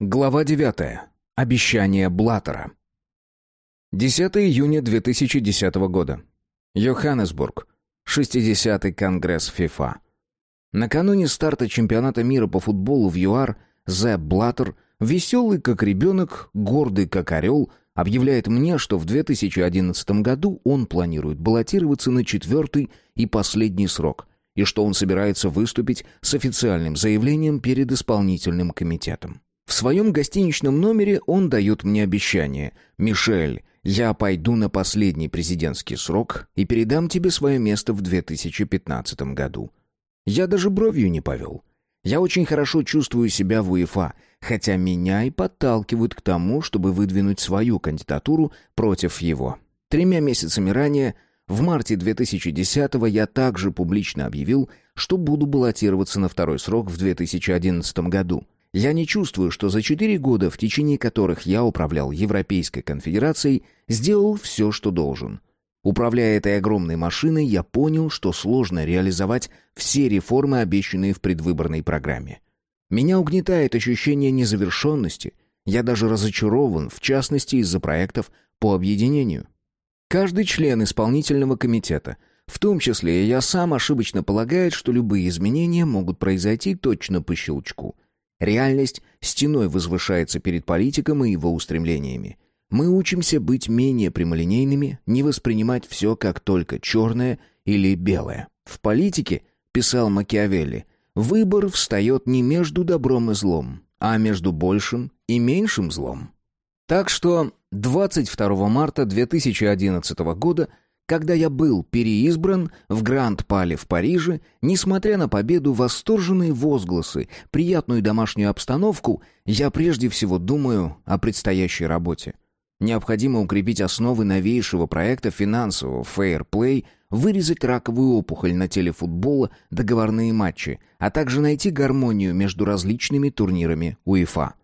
Глава 9. Обещание Блаттера. 10 июня 2010 года. Йоханнесбург. 60-й Конгресс ФИФА. Накануне старта чемпионата мира по футболу в ЮАР Зе Блаттер, веселый как ребенок, гордый как орел, объявляет мне, что в 2011 году он планирует баллотироваться на четвертый и последний срок, и что он собирается выступить с официальным заявлением перед исполнительным комитетом. В своем гостиничном номере он дает мне обещание. «Мишель, я пойду на последний президентский срок и передам тебе свое место в 2015 году». Я даже бровью не повел. Я очень хорошо чувствую себя в УЕФА, хотя меня и подталкивают к тому, чтобы выдвинуть свою кандидатуру против его. Тремя месяцами ранее, в марте 2010-го, я также публично объявил, что буду баллотироваться на второй срок в 2011 году – я не чувствую, что за четыре года, в течение которых я управлял Европейской конфедерацией, сделал все, что должен. Управляя этой огромной машиной, я понял, что сложно реализовать все реформы, обещанные в предвыборной программе. Меня угнетает ощущение незавершенности. Я даже разочарован, в частности, из-за проектов по объединению. Каждый член исполнительного комитета, в том числе и я сам, ошибочно полагает, что любые изменения могут произойти точно по щелчку – Реальность стеной возвышается перед политиком и его устремлениями. Мы учимся быть менее прямолинейными, не воспринимать все как только черное или белое. В политике, писал Макиавелли, выбор встает не между добром и злом, а между большим и меньшим злом. Так что 22 марта 2011 года – когда я был переизбран в Гранд-Пале в Париже, несмотря на победу, восторженные возгласы, приятную домашнюю обстановку, я прежде всего думаю о предстоящей работе. Необходимо укрепить основы новейшего проекта финансового фейерплей, вырезать раковую опухоль на теле футбола, договорные матчи, а также найти гармонию между различными турнирами УЕФА.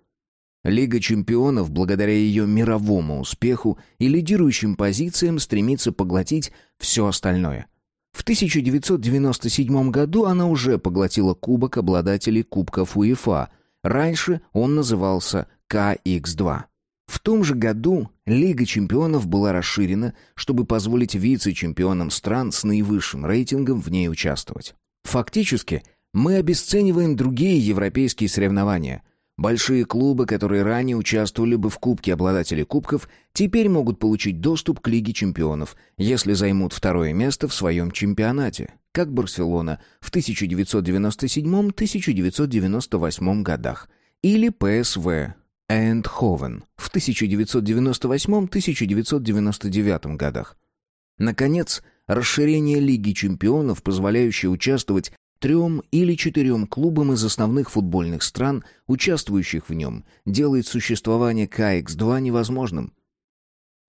Лига чемпионов, благодаря ее мировому успеху и лидирующим позициям, стремится поглотить все остальное. В 1997 году она уже поглотила кубок обладателей Кубков УЕФА. Раньше он назывался КХ-2. В том же году Лига чемпионов была расширена, чтобы позволить вице-чемпионам стран с наивысшим рейтингом в ней участвовать. Фактически, мы обесцениваем другие европейские соревнования – Большие клубы, которые ранее участвовали бы в Кубке обладателей кубков, теперь могут получить доступ к Лиге чемпионов, если займут второе место в своем чемпионате, как Барселона в 1997-1998 годах, или ПСВ Эндховен в 1998-1999 годах. Наконец, расширение Лиги чемпионов, позволяющее участвовать Трем или четырем клубам из основных футбольных стран, участвующих в нем, делает существование КХ-2 невозможным.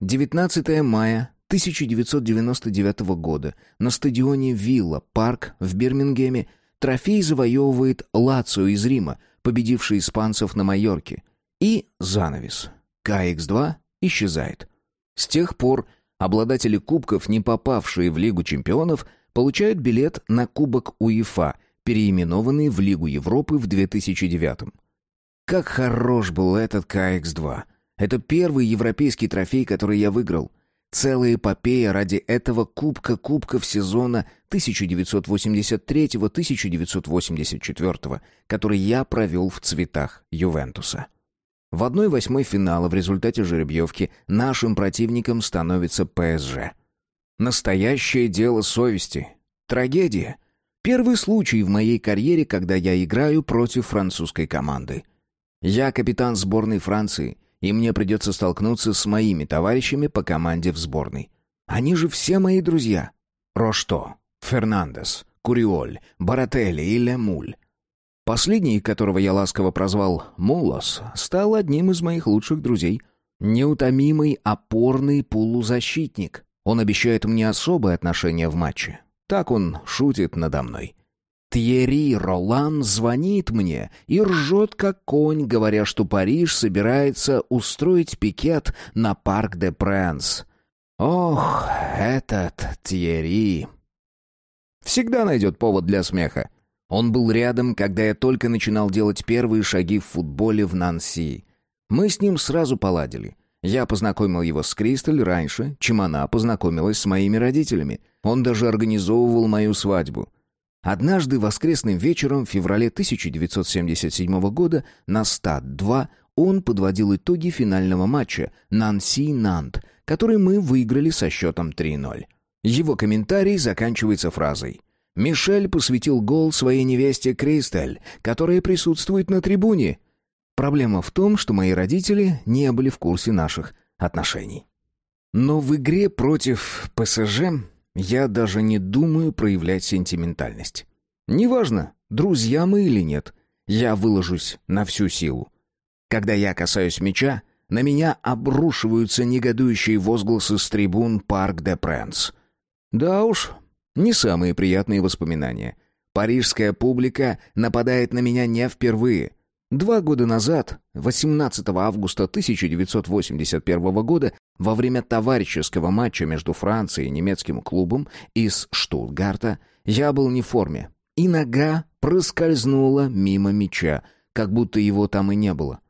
19 мая 1999 года на стадионе Вилла Парк в Бирмингеме трофей завоевывает Лацио из Рима, победивший испанцев на Майорке. И занавес. КХ-2 исчезает. С тех пор обладатели кубков, не попавшие в Лигу чемпионов, получают билет на Кубок УЕФА, переименованный в Лигу Европы в 2009 Как хорош был этот КХ-2. Это первый европейский трофей, который я выиграл. Целая эпопея ради этого Кубка Кубков сезона 1983-1984, который я провел в цветах Ювентуса. В 1-8 финала в результате жеребьевки нашим противником становится ПСЖ. Настоящее дело совести. Трагедия. Первый случай в моей карьере, когда я играю против французской команды. Я капитан сборной Франции, и мне придется столкнуться с моими товарищами по команде в сборной. Они же все мои друзья. Рошто, Фернандес, Куриоль, Барателли и Лемуль. Последний, которого я ласково прозвал Мулос, стал одним из моих лучших друзей. Неутомимый опорный полузащитник. Он обещает мне особое отношение в матче. Так он шутит надо мной. Тьерри Ролан звонит мне и ржет как конь, говоря, что Париж собирается устроить пикет на Парк де Пренс. Ох, этот Тьерри! Всегда найдет повод для смеха. Он был рядом, когда я только начинал делать первые шаги в футболе в Нанси. Мы с ним сразу поладили. Я познакомил его с Кристаль раньше, чем она познакомилась с моими родителями. Он даже организовывал мою свадьбу. Однажды воскресным вечером в феврале 1977 года на Стад-2 он подводил итоги финального матча Нанси-Нант, который мы выиграли со счетом 3-0. Его комментарий заканчивается фразой «Мишель посвятил гол своей невесте Кристель, которая присутствует на трибуне». Проблема в том, что мои родители не были в курсе наших отношений. Но в игре против ПСЖ я даже не думаю проявлять сентиментальность. Неважно, друзья мы или нет, я выложусь на всю силу. Когда я касаюсь мяча, на меня обрушиваются негодующие возгласы с трибун Парк де Пренс. Да уж, не самые приятные воспоминания. Парижская публика нападает на меня не впервые. Два года назад, 18 августа 1981 года, во время товарищеского матча между Францией и немецким клубом из Штутгарта, я был не в форме, и нога проскользнула мимо мяча, как будто его там и не было.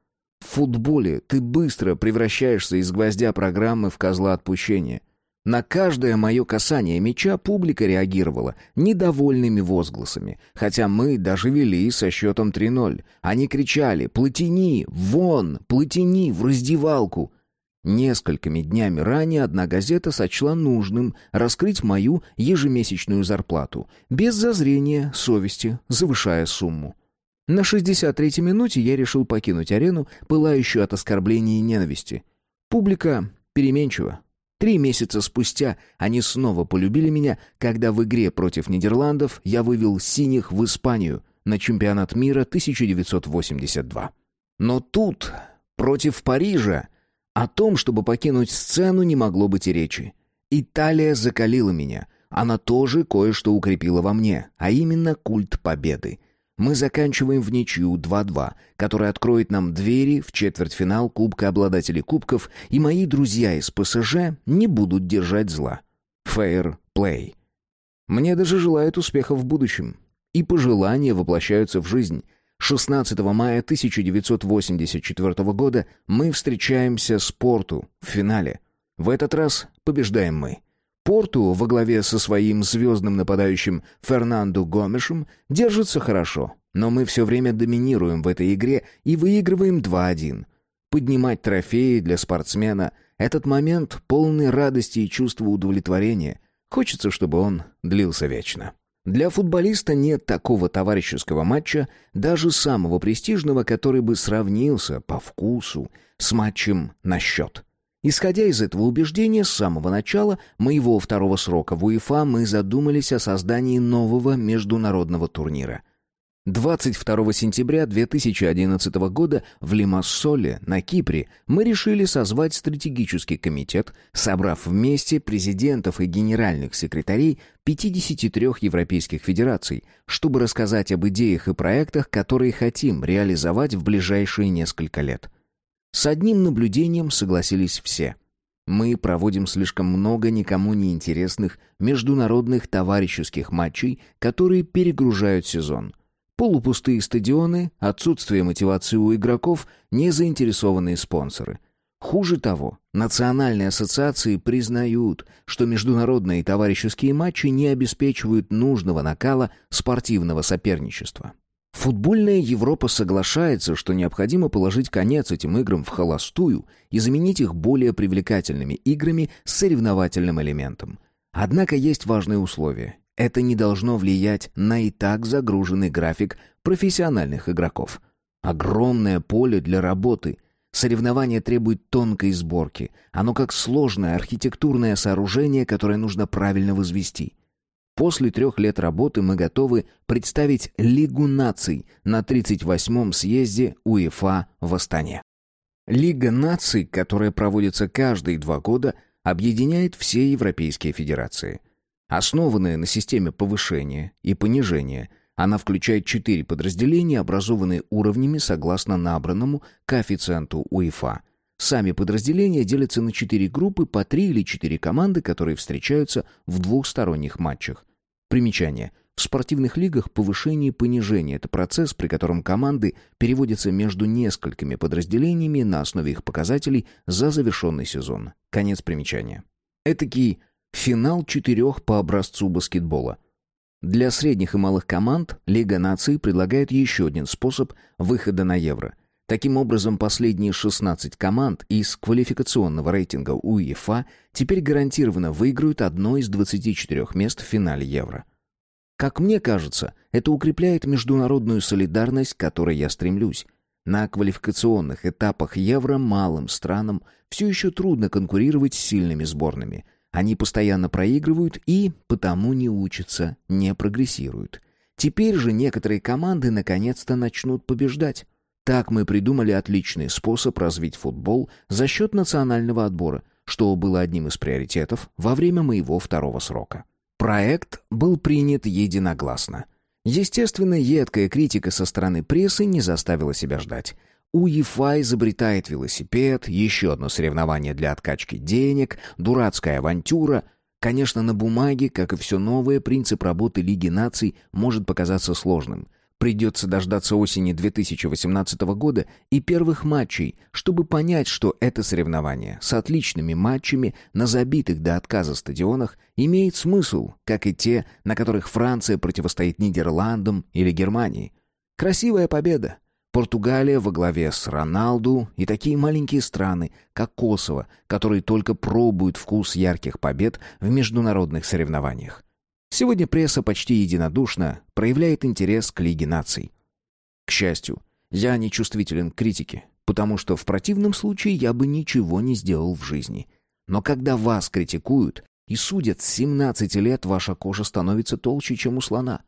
В футболе ты быстро превращаешься из гвоздя программы в козла отпущения. На каждое мое касание мяча публика реагировала недовольными возгласами, хотя мы даже вели со счетом 3-0. Они кричали «Платини! Вон! Платини! В раздевалку!» Несколькими днями ранее одна газета сочла нужным раскрыть мою ежемесячную зарплату, без зазрения совести, завышая сумму. На 63-й минуте я решил покинуть арену, пылающую от оскорблений и ненависти. Публика переменчива, Три месяца спустя они снова полюбили меня, когда в игре против Нидерландов я вывел синих в Испанию на чемпионат мира 1982. Но тут, против Парижа, о том, чтобы покинуть сцену, не могло быть и речи. Италия закалила меня. Она тоже кое-что укрепила во мне, а именно культ победы. Мы заканчиваем в ничью 2-2, которая откроет нам двери в четвертьфинал Кубка обладателей кубков, и мои друзья из ПСЖ не будут держать зла. Fair play. Мне даже желают успеха в будущем. И пожелания воплощаются в жизнь. 16 мая 1984 года мы встречаемся с Порту в финале. В этот раз побеждаем мы. Порту во главе со своим звездным нападающим Фернандо Гомешем держится хорошо, но мы все время доминируем в этой игре и выигрываем 2-1. Поднимать трофеи для спортсмена — этот момент полный радости и чувства удовлетворения. Хочется, чтобы он длился вечно. Для футболиста нет такого товарищеского матча, даже самого престижного, который бы сравнился по вкусу с матчем на счет. Исходя из этого убеждения, с самого начала моего второго срока в УЕФА мы задумались о создании нового международного турнира. 22 сентября 2011 года в Лимассоле на Кипре мы решили созвать стратегический комитет, собрав вместе президентов и генеральных секретарей 53 европейских федераций, чтобы рассказать об идеях и проектах, которые хотим реализовать в ближайшие несколько лет. С одним наблюдением согласились все. Мы проводим слишком много никому не интересных международных товарищеских матчей, которые перегружают сезон. Полупустые стадионы, отсутствие мотивации у игроков, незаинтересованные спонсоры. Хуже того, национальные ассоциации признают, что международные товарищеские матчи не обеспечивают нужного накала спортивного соперничества. Футбольная Европа соглашается, что необходимо положить конец этим играм в холостую и заменить их более привлекательными играми с соревновательным элементом. Однако есть важное условие. Это не должно влиять на и так загруженный график профессиональных игроков. Огромное поле для работы. Соревнование требует тонкой сборки. Оно как сложное архитектурное сооружение, которое нужно правильно возвести – После трех лет работы мы готовы представить Лигу наций на 38-м съезде УЕФА в Астане. Лига наций, которая проводится каждые два года, объединяет все европейские федерации. Основанная на системе повышения и понижения, она включает четыре подразделения, образованные уровнями согласно набранному коэффициенту УЕФА – Сами подразделения делятся на четыре группы по три или четыре команды, которые встречаются в двухсторонних матчах. Примечание. В спортивных лигах повышение и понижение – это процесс, при котором команды переводятся между несколькими подразделениями на основе их показателей за завершенный сезон. Конец примечания. Этакий финал четырех по образцу баскетбола. Для средних и малых команд Лига наций предлагает еще один способ выхода на Евро – Таким образом, последние 16 команд из квалификационного рейтинга УЕФА теперь гарантированно выиграют одно из 24 мест в финале Евро. Как мне кажется, это укрепляет международную солидарность, к которой я стремлюсь. На квалификационных этапах Евро малым странам все еще трудно конкурировать с сильными сборными. Они постоянно проигрывают и потому не учатся, не прогрессируют. Теперь же некоторые команды наконец-то начнут побеждать. Так мы придумали отличный способ развить футбол за счет национального отбора, что было одним из приоритетов во время моего второго срока. Проект был принят единогласно. Естественно, едкая критика со стороны прессы не заставила себя ждать. УЕФА изобретает велосипед, еще одно соревнование для откачки денег, дурацкая авантюра. Конечно, на бумаге, как и все новое, принцип работы Лиги наций может показаться сложным. Придется дождаться осени 2018 года и первых матчей, чтобы понять, что это соревнование с отличными матчами на забитых до отказа стадионах имеет смысл, как и те, на которых Франция противостоит Нидерландам или Германии. Красивая победа. Португалия во главе с Роналду и такие маленькие страны, как Косово, которые только пробуют вкус ярких побед в международных соревнованиях. Сегодня пресса почти единодушно проявляет интерес к Лиге наций. К счастью, я не чувствителен к критике, потому что в противном случае я бы ничего не сделал в жизни. Но когда вас критикуют и судят с 17 лет, ваша кожа становится толще, чем у слона.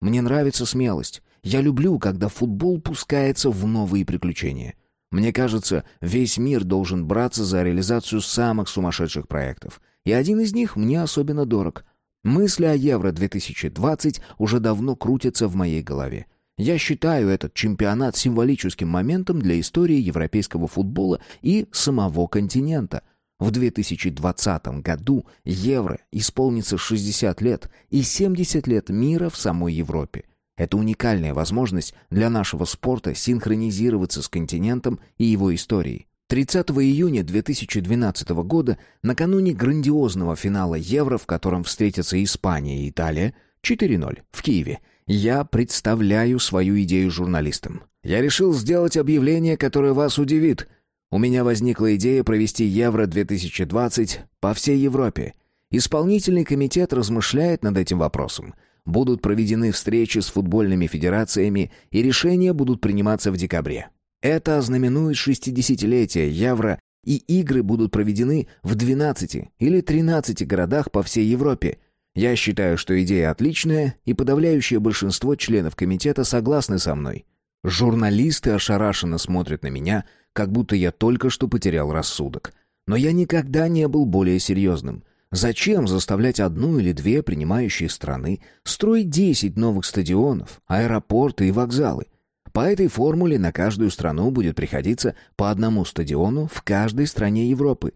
Мне нравится смелость. Я люблю, когда футбол пускается в новые приключения. Мне кажется, весь мир должен браться за реализацию самых сумасшедших проектов. И один из них мне особенно дорог — Мысли о Евро-2020 уже давно крутятся в моей голове. Я считаю этот чемпионат символическим моментом для истории европейского футбола и самого континента. В 2020 году Евро исполнится 60 лет и 70 лет мира в самой Европе. Это уникальная возможность для нашего спорта синхронизироваться с континентом и его историей. 30 июня 2012 года, накануне грандиозного финала Евро, в котором встретятся Испания и Италия, 4-0, в Киеве, я представляю свою идею журналистам. Я решил сделать объявление, которое вас удивит. У меня возникла идея провести Евро-2020 по всей Европе. Исполнительный комитет размышляет над этим вопросом. Будут проведены встречи с футбольными федерациями, и решения будут приниматься в декабре. Это ознаменует 60-летие Евро, и игры будут проведены в 12 или 13 городах по всей Европе. Я считаю, что идея отличная, и подавляющее большинство членов комитета согласны со мной. Журналисты ошарашенно смотрят на меня, как будто я только что потерял рассудок. Но я никогда не был более серьезным. Зачем заставлять одну или две принимающие страны строить 10 новых стадионов, аэропорты и вокзалы? По этой формуле на каждую страну будет приходиться по одному стадиону в каждой стране Европы.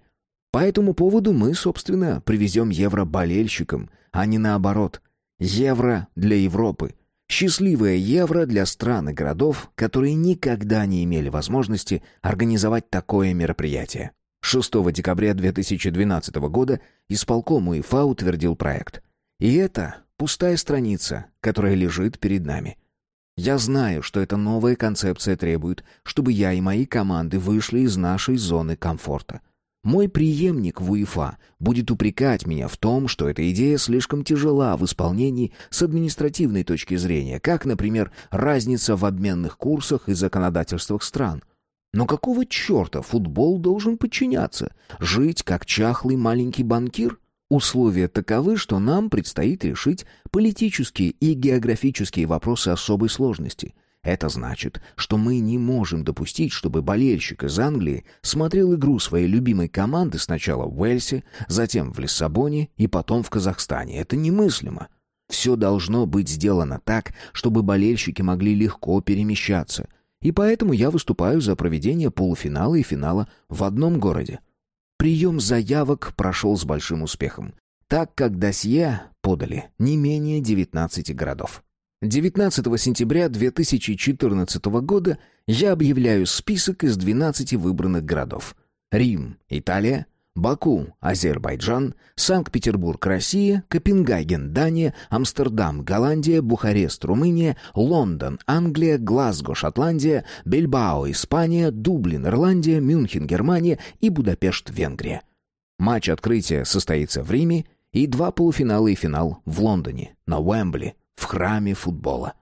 По этому поводу мы, собственно, привезем евро болельщикам, а не наоборот. Евро для Европы. Счастливое евро для стран и городов, которые никогда не имели возможности организовать такое мероприятие. 6 декабря 2012 года исполком УЕФА утвердил проект. И это пустая страница, которая лежит перед нами – я знаю, что эта новая концепция требует, чтобы я и мои команды вышли из нашей зоны комфорта. Мой преемник в УЕФА будет упрекать меня в том, что эта идея слишком тяжела в исполнении с административной точки зрения, как, например, разница в обменных курсах и законодательствах стран. Но какого черта футбол должен подчиняться? Жить как чахлый маленький банкир? Условия таковы, что нам предстоит решить политические и географические вопросы особой сложности. Это значит, что мы не можем допустить, чтобы болельщик из Англии смотрел игру своей любимой команды сначала в Уэльсе, затем в Лиссабоне и потом в Казахстане. Это немыслимо. Все должно быть сделано так, чтобы болельщики могли легко перемещаться. И поэтому я выступаю за проведение полуфинала и финала в одном городе. Прием заявок прошел с большим успехом, так как досье подали не менее 19 городов. 19 сентября 2014 года я объявляю список из 12 выбранных городов. Рим, Италия, Баку, Азербайджан, Санкт-Петербург, Россия, Копенгаген, Дания, Амстердам, Голландия, Бухарест, Румыния, Лондон, Англия, Глазго, Шотландия, Бильбао, Испания, Дублин, Ирландия, Мюнхен, Германия и Будапешт, Венгрия. Матч открытия состоится в Риме и два полуфинала и финал в Лондоне, на Уэмбли, в храме футбола.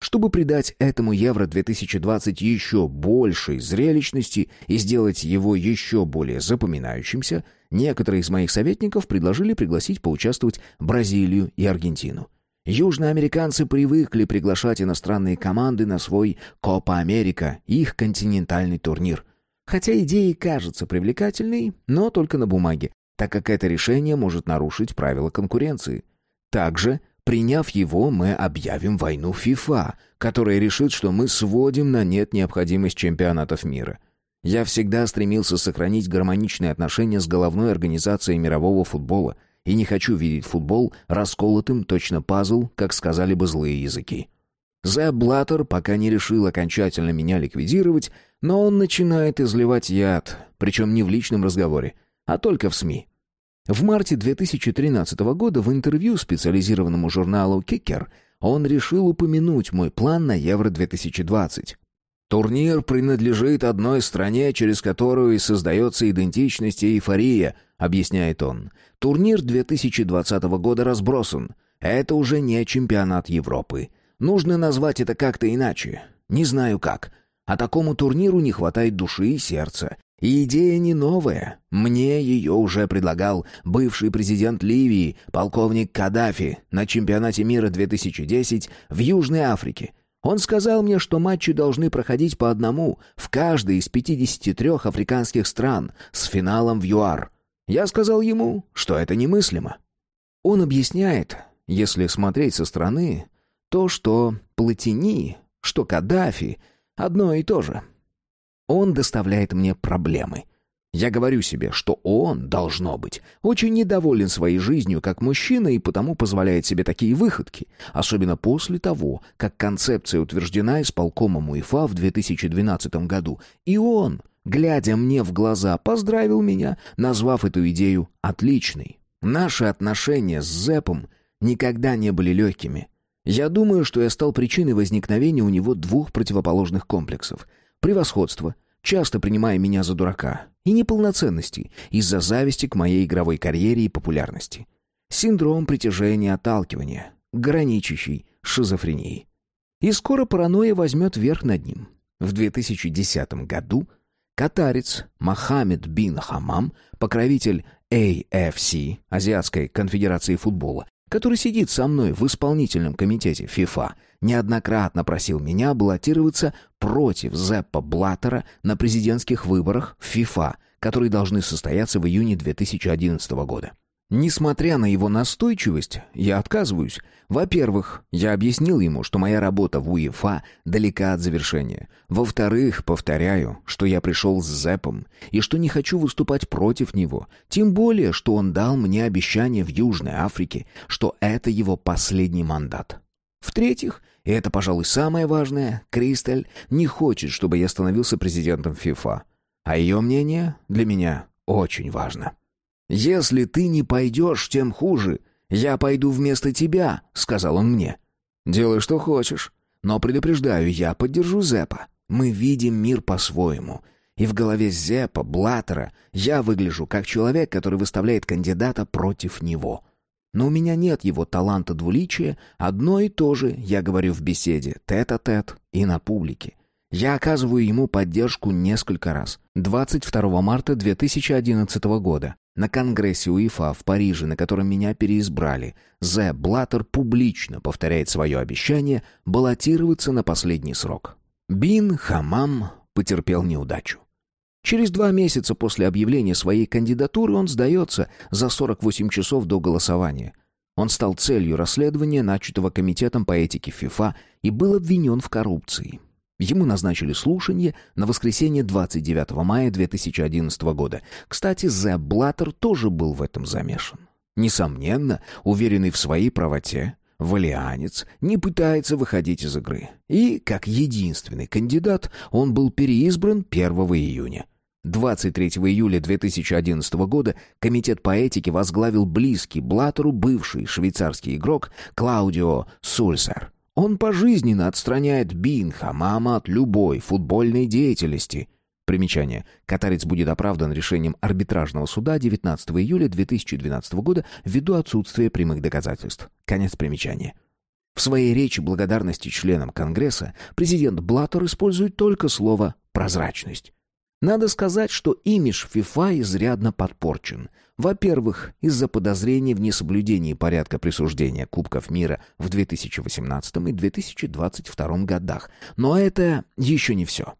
Чтобы придать этому Евро-2020 еще большей зрелищности и сделать его еще более запоминающимся, некоторые из моих советников предложили пригласить поучаствовать Бразилию и Аргентину. Южноамериканцы привыкли приглашать иностранные команды на свой Копа Америка, их континентальный турнир. Хотя идея кажется привлекательной, но только на бумаге, так как это решение может нарушить правила конкуренции. Также Приняв его, мы объявим войну ФИФА, которая решит, что мы сводим на нет необходимость чемпионатов мира. Я всегда стремился сохранить гармоничные отношения с головной организацией мирового футбола и не хочу видеть футбол расколотым точно пазл, как сказали бы злые языки. Зэб Блаттер пока не решил окончательно меня ликвидировать, но он начинает изливать яд, причем не в личном разговоре, а только в СМИ. В марте 2013 года в интервью специализированному журналу «Кикер» он решил упомянуть мой план на Евро-2020. «Турнир принадлежит одной стране, через которую и создается идентичность и эйфория», — объясняет он. «Турнир 2020 года разбросан. Это уже не чемпионат Европы. Нужно назвать это как-то иначе. Не знаю как. А такому турниру не хватает души и сердца. И идея не новая. Мне ее уже предлагал бывший президент Ливии, полковник Каддафи, на чемпионате мира 2010 в Южной Африке. Он сказал мне, что матчи должны проходить по одному в каждой из 53 африканских стран с финалом в ЮАР. Я сказал ему, что это немыслимо. Он объясняет, если смотреть со стороны, то, что Платини, что Каддафи — одно и то же — он доставляет мне проблемы. Я говорю себе, что он, должно быть, очень недоволен своей жизнью как мужчина и потому позволяет себе такие выходки, особенно после того, как концепция утверждена исполкомом УЕФА в 2012 году, и он, глядя мне в глаза, поздравил меня, назвав эту идею «отличной». Наши отношения с Зепом никогда не были легкими. Я думаю, что я стал причиной возникновения у него двух противоположных комплексов — превосходства, часто принимая меня за дурака, и неполноценности из-за зависти к моей игровой карьере и популярности. Синдром притяжения-отталкивания, граничащий с шизофренией. И скоро паранойя возьмет верх над ним. В 2010 году катарец Мохаммед бин Хамам, покровитель AFC, Азиатской конфедерации футбола, который сидит со мной в исполнительном комитете FIFA, неоднократно просил меня баллотироваться против Зеппа Блаттера на президентских выборах в FIFA, которые должны состояться в июне 2011 года. Несмотря на его настойчивость, я отказываюсь. Во-первых, я объяснил ему, что моя работа в УЕФА далека от завершения. Во-вторых, повторяю, что я пришел с Зепом и что не хочу выступать против него. Тем более, что он дал мне обещание в Южной Африке, что это его последний мандат. В-третьих, и это, пожалуй, самое важное, Кристаль не хочет, чтобы я становился президентом ФИФА. А ее мнение для меня очень важно. «Если ты не пойдешь, тем хуже. Я пойду вместо тебя», — сказал он мне. «Делай, что хочешь. Но предупреждаю, я поддержу Зепа. Мы видим мир по-своему. И в голове Зепа, Блаттера, я выгляжу как человек, который выставляет кандидата против него. Но у меня нет его таланта двуличия, одно и то же я говорю в беседе, тет-а-тет -тет и на публике. Я оказываю ему поддержку несколько раз. 22 марта 2011 года на конгрессе УЕФА в Париже, на котором меня переизбрали, Зе Блаттер публично повторяет свое обещание баллотироваться на последний срок. Бин Хамам потерпел неудачу. Через два месяца после объявления своей кандидатуры он сдается за 48 часов до голосования. Он стал целью расследования, начатого комитетом по этике ФИФА, и был обвинен в коррупции. Ему назначили слушание на воскресенье 29 мая 2011 года. Кстати, Зэб Блаттер тоже был в этом замешан. Несомненно, уверенный в своей правоте, Валианец не пытается выходить из игры. И, как единственный кандидат, он был переизбран 1 июня. 23 июля 2011 года Комитет по этике возглавил близкий Блаттеру бывший швейцарский игрок Клаудио Сульсер. Он пожизненно отстраняет Бин Хамама от любой футбольной деятельности. Примечание. Катарец будет оправдан решением арбитражного суда 19 июля 2012 года ввиду отсутствия прямых доказательств. Конец примечания. В своей речи благодарности членам Конгресса президент Блаттер использует только слово «прозрачность». Надо сказать, что имидж ФИФА изрядно подпорчен. Во-первых, из-за подозрений в несоблюдении порядка присуждения Кубков мира в 2018 и 2022 годах. Но это еще не все.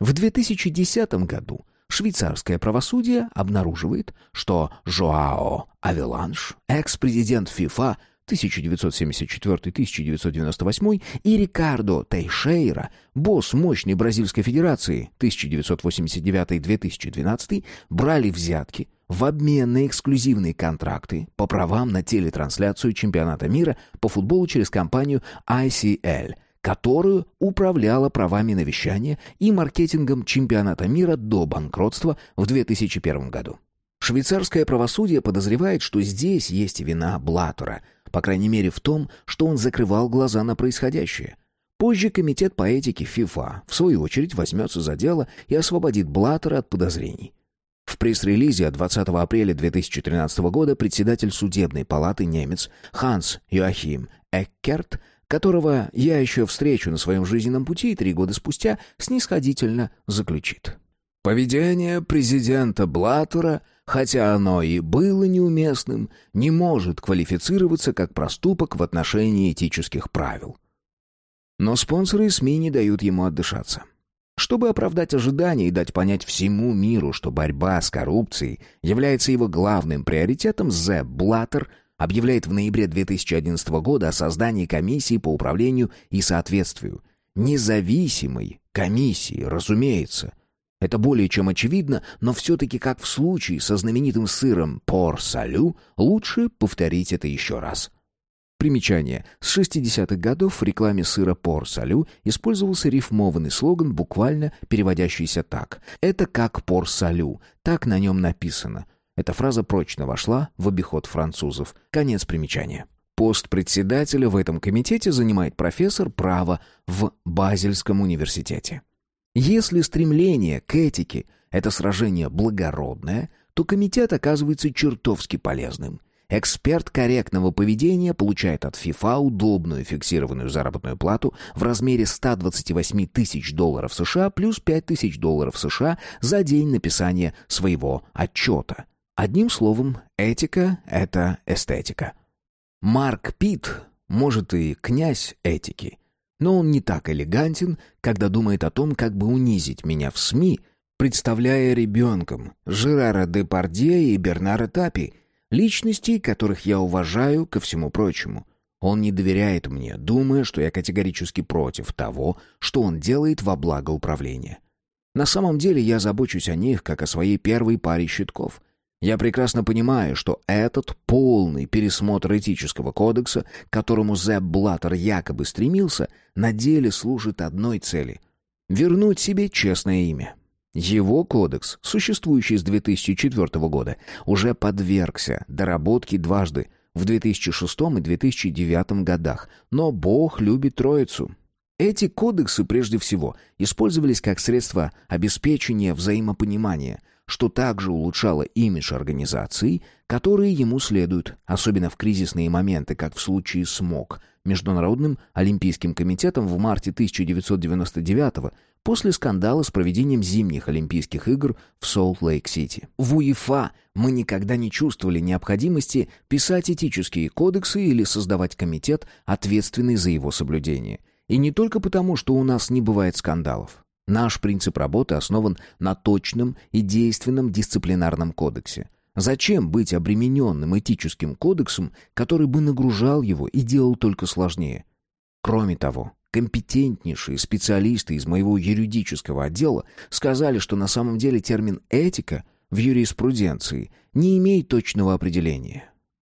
В 2010 году швейцарское правосудие обнаруживает, что Жоао Авеланш, экс-президент ФИФА 1974-1998 и Рикардо Тейшейра, босс мощной Бразильской Федерации 1989-2012, брали взятки в обмен на эксклюзивные контракты по правам на телетрансляцию чемпионата мира по футболу через компанию ICL – которую управляла правами на вещание и маркетингом чемпионата мира до банкротства в 2001 году. Швейцарское правосудие подозревает, что здесь есть вина Блаттера, по крайней мере в том, что он закрывал глаза на происходящее. Позже комитет по этике ФИФА, в свою очередь, возьмется за дело и освободит Блаттера от подозрений. В пресс-релизе от 20 апреля 2013 года председатель судебной палаты немец Ханс Йоахим Эккерт которого я еще встречу на своем жизненном пути и три года спустя снисходительно заключит. Поведение президента Блаттера, хотя оно и было неуместным, не может квалифицироваться как проступок в отношении этических правил. Но спонсоры СМИ не дают ему отдышаться. Чтобы оправдать ожидания и дать понять всему миру, что борьба с коррупцией является его главным приоритетом, Зе Блаттер – объявляет в ноябре 2011 года о создании комиссии по управлению и соответствию. Независимой комиссии, разумеется. Это более чем очевидно, но все-таки, как в случае со знаменитым сыром «Пор-Салю», лучше повторить это еще раз. Примечание. С 60-х годов в рекламе сыра «Пор-Салю» использовался рифмованный слоган, буквально переводящийся так. «Это как «Пор-Салю», так на нем написано». Эта фраза прочно вошла в обиход французов. Конец примечания. Пост председателя в этом комитете занимает профессор права в Базельском университете. Если стремление к этике – это сражение благородное, то комитет оказывается чертовски полезным. Эксперт корректного поведения получает от ФИФА удобную фиксированную заработную плату в размере 128 тысяч долларов США плюс 5 тысяч долларов США за день написания своего отчета – Одним словом, этика — это эстетика. Марк Пит, может, и князь этики, но он не так элегантен, когда думает о том, как бы унизить меня в СМИ, представляя ребенком Жерара Депардье и Бернара Тапи, личностей, которых я уважаю ко всему прочему. Он не доверяет мне, думая, что я категорически против того, что он делает во благо управления. На самом деле я забочусь о них, как о своей первой паре щитков — я прекрасно понимаю, что этот полный пересмотр этического кодекса, к которому Зеб Блаттер якобы стремился, на деле служит одной цели — вернуть себе честное имя. Его кодекс, существующий с 2004 года, уже подвергся доработке дважды, в 2006 и 2009 годах, но Бог любит Троицу. Эти кодексы прежде всего использовались как средство обеспечения взаимопонимания – что также улучшало имидж организации, которые ему следуют, особенно в кризисные моменты, как в случае с МОК, Международным Олимпийским комитетом в марте 1999 после скандала с проведением зимних Олимпийских игр в Солт-Лейк-Сити. В УЕФА мы никогда не чувствовали необходимости писать этические кодексы или создавать комитет, ответственный за его соблюдение. И не только потому, что у нас не бывает скандалов. Наш принцип работы основан на точном и действенном дисциплинарном кодексе. Зачем быть обремененным этическим кодексом, который бы нагружал его и делал только сложнее? Кроме того, компетентнейшие специалисты из моего юридического отдела сказали, что на самом деле термин «этика» в юриспруденции не имеет точного определения.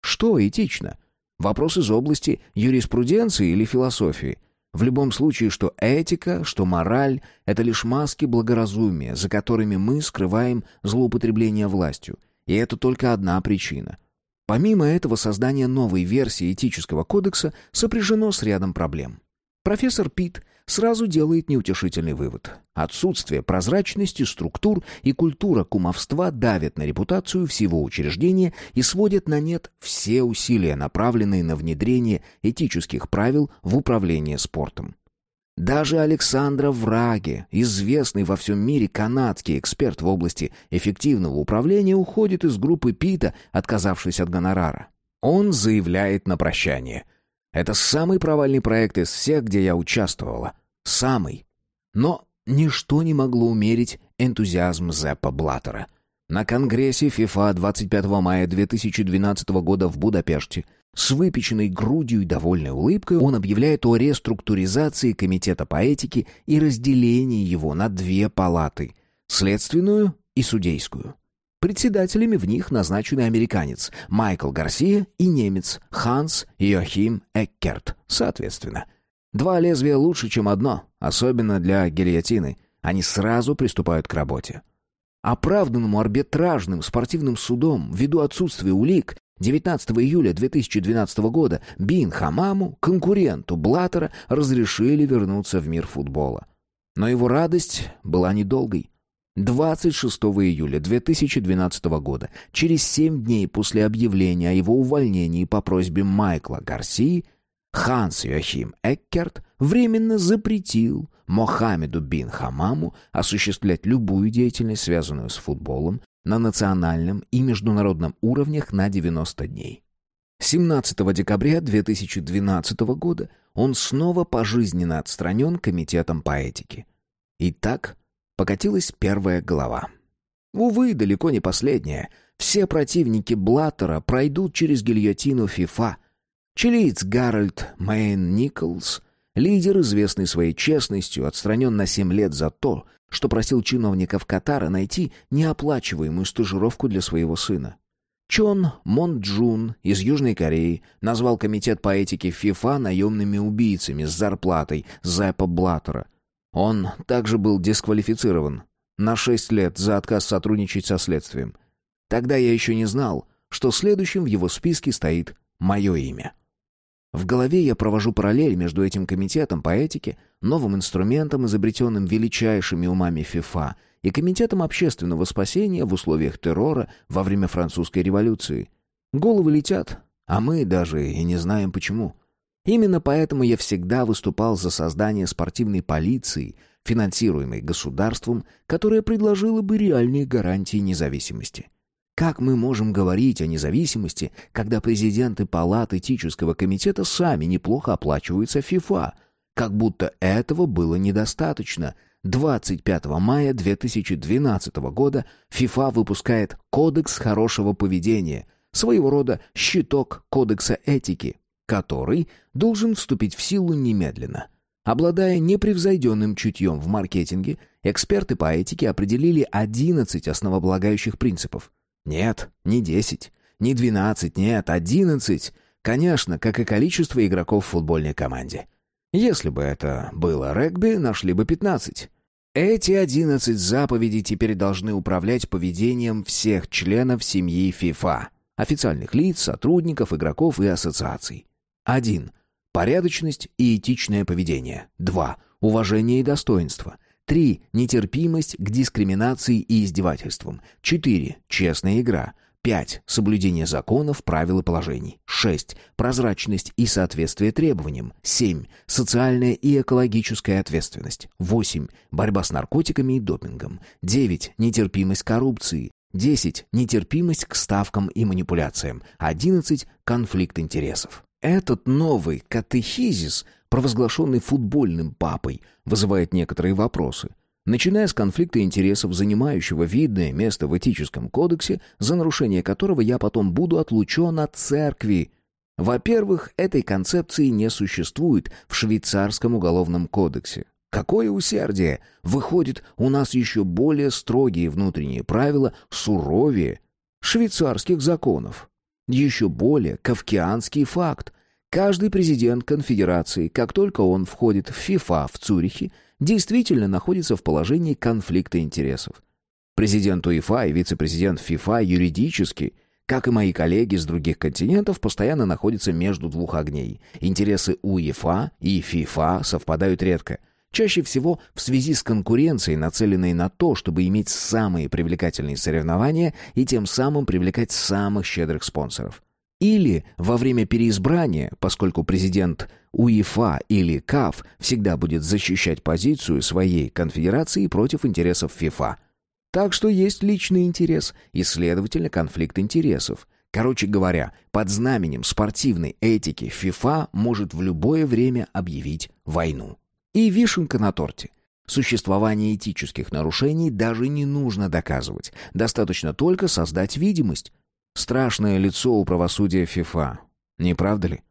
Что этично? Вопрос из области юриспруденции или философии? В любом случае, что этика, что мораль — это лишь маски благоразумия, за которыми мы скрываем злоупотребление властью. И это только одна причина. Помимо этого, создание новой версии этического кодекса сопряжено с рядом проблем. Профессор Пит сразу делает неутешительный вывод. Отсутствие прозрачности структур и культура кумовства давят на репутацию всего учреждения и сводят на нет все усилия, направленные на внедрение этических правил в управление спортом. Даже Александра Враге, известный во всем мире канадский эксперт в области эффективного управления, уходит из группы Пита, отказавшись от гонорара. Он заявляет на прощание – это самый провальный проект из всех, где я участвовала. Самый. Но ничто не могло умерить энтузиазм Зеппа Блаттера. На конгрессе FIFA 25 мая 2012 года в Будапеште с выпеченной грудью и довольной улыбкой он объявляет о реструктуризации Комитета по этике и разделении его на две палаты – следственную и судейскую. Председателями в них назначены американец Майкл Гарсия и немец Ханс Йохим Эккерт, соответственно. Два лезвия лучше, чем одно, особенно для гильотины. Они сразу приступают к работе. Оправданному арбитражным спортивным судом ввиду отсутствия улик 19 июля 2012 года Бин Хамаму, конкуренту Блаттера, разрешили вернуться в мир футбола. Но его радость была недолгой. 26 июля 2012 года, через семь дней после объявления о его увольнении по просьбе Майкла Гарсии, Ханс Йохим Эккерт временно запретил Мохаммеду бин Хамаму осуществлять любую деятельность, связанную с футболом, на национальном и международном уровнях на 90 дней. 17 декабря 2012 года он снова пожизненно отстранен Комитетом по этике. Итак, покатилась первая глава. Увы, далеко не последняя. Все противники Блаттера пройдут через гильотину ФИФА. Чилиец Гарольд Мэйн Николс, лидер, известный своей честностью, отстранен на 7 лет за то, что просил чиновников Катара найти неоплачиваемую стажировку для своего сына. Чон Монджун из Южной Кореи назвал комитет по этике ФИФА наемными убийцами с зарплатой Зеппа Блаттера, он также был дисквалифицирован на шесть лет за отказ сотрудничать со следствием. Тогда я еще не знал, что следующим в его списке стоит мое имя. В голове я провожу параллель между этим комитетом по этике, новым инструментом, изобретенным величайшими умами ФИФА, и комитетом общественного спасения в условиях террора во время французской революции. Головы летят, а мы даже и не знаем почему. Именно поэтому я всегда выступал за создание спортивной полиции, финансируемой государством, которая предложила бы реальные гарантии независимости. Как мы можем говорить о независимости, когда президенты палат этического комитета сами неплохо оплачиваются ФИФА? Как будто этого было недостаточно. 25 мая 2012 года ФИФА выпускает Кодекс хорошего поведения, своего рода щиток Кодекса этики – который должен вступить в силу немедленно. Обладая непревзойденным чутьем в маркетинге, эксперты по этике определили 11 основополагающих принципов. Нет, не 10, не 12, нет, 11. Конечно, как и количество игроков в футбольной команде. Если бы это было регби, нашли бы 15. Эти 11 заповедей теперь должны управлять поведением всех членов семьи ФИФА, официальных лиц, сотрудников, игроков и ассоциаций. 1. Порядочность и этичное поведение. 2. Уважение и достоинство. 3. Нетерпимость к дискриминации и издевательствам. 4. Честная игра. 5. Соблюдение законов, правил и положений. 6. Прозрачность и соответствие требованиям. 7. Социальная и экологическая ответственность. 8. Борьба с наркотиками и допингом. 9. Нетерпимость коррупции. 10. Нетерпимость к ставкам и манипуляциям. 11. Конфликт интересов. Этот новый катехизис, провозглашенный футбольным папой, вызывает некоторые вопросы. Начиная с конфликта интересов, занимающего видное место в этическом кодексе, за нарушение которого я потом буду отлучен от церкви. Во-первых, этой концепции не существует в швейцарском уголовном кодексе. Какое усердие! Выходит, у нас еще более строгие внутренние правила, суровее швейцарских законов. Еще более кавкианский факт. Каждый президент конфедерации, как только он входит в ФИФА в Цюрихе, действительно находится в положении конфликта интересов. Президент УЕФА и вице-президент ФИФА юридически, как и мои коллеги с других континентов, постоянно находятся между двух огней. Интересы УЕФА и ФИФА совпадают редко. Чаще всего в связи с конкуренцией, нацеленной на то, чтобы иметь самые привлекательные соревнования и тем самым привлекать самых щедрых спонсоров. Или во время переизбрания, поскольку президент УЕФА или КАФ всегда будет защищать позицию своей конфедерации против интересов ФИФА. Так что есть личный интерес и, следовательно, конфликт интересов. Короче говоря, под знаменем спортивной этики ФИФА может в любое время объявить войну. И вишенка на торте. Существование этических нарушений даже не нужно доказывать. Достаточно только создать видимость. Страшное лицо у правосудия ФИФА. Не правда ли?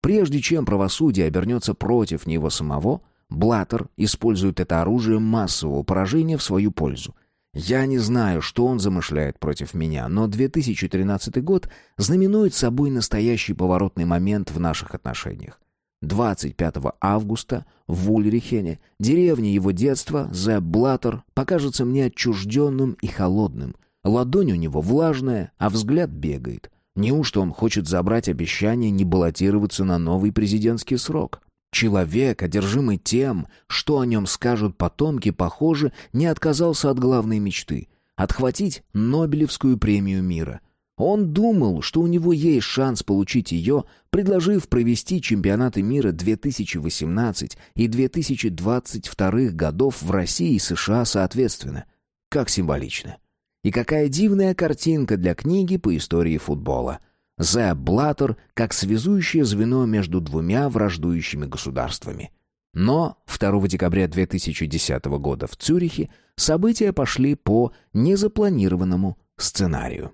Прежде чем правосудие обернется против него самого, Блаттер использует это оружие массового поражения в свою пользу. Я не знаю, что он замышляет против меня, но 2013 год знаменует собой настоящий поворотный момент в наших отношениях. 25 августа в Ульрихене, деревне его детства, Зе Блаттер покажется мне отчужденным и холодным, Ладонь у него влажная, а взгляд бегает. Неужто он хочет забрать обещание не баллотироваться на новый президентский срок? Человек, одержимый тем, что о нем скажут потомки, похоже, не отказался от главной мечты — отхватить Нобелевскую премию мира. Он думал, что у него есть шанс получить ее, предложив провести чемпионаты мира 2018 и 2022 годов в России и США соответственно. Как символично. И какая дивная картинка для книги по истории футбола. Зе Блаттер как связующее звено между двумя враждующими государствами. Но 2 декабря 2010 года в Цюрихе события пошли по незапланированному сценарию.